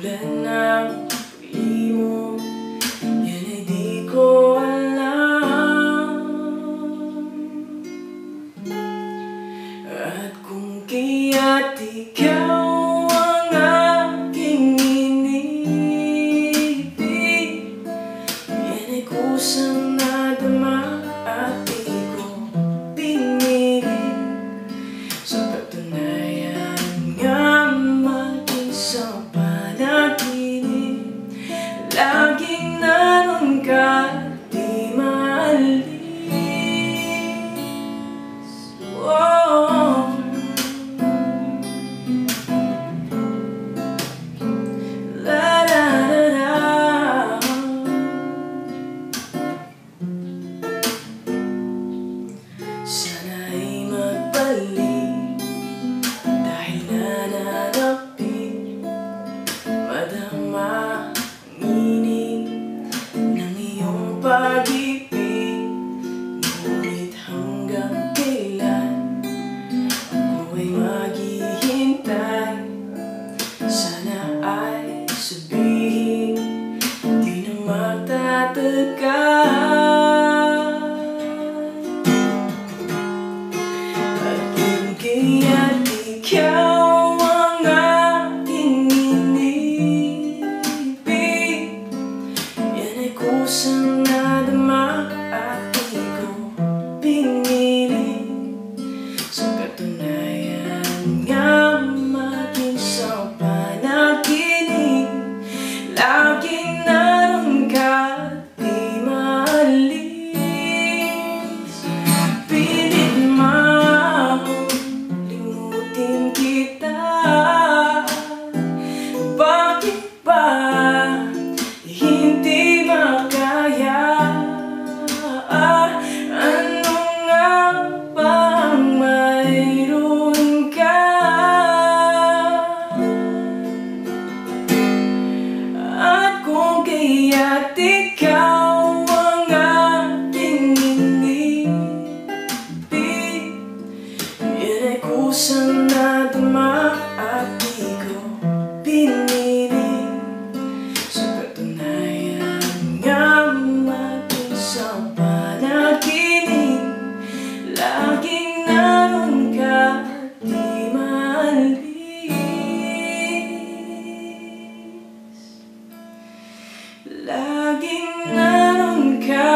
Tulad ng pagli mo. Yan ay di ko alam. At kung kaya't ikaw Sana'y magbalik Dahil nananapin Madama ang inig Ng Ngunit hanggang kailan Ako ay maghihintay? Sana ay sabihin Di na magtatagal kung kaya't ikaw ang aking inibig Yan ay kusang nadama Laging naroon ka.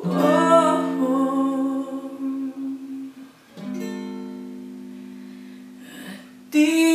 Oh, di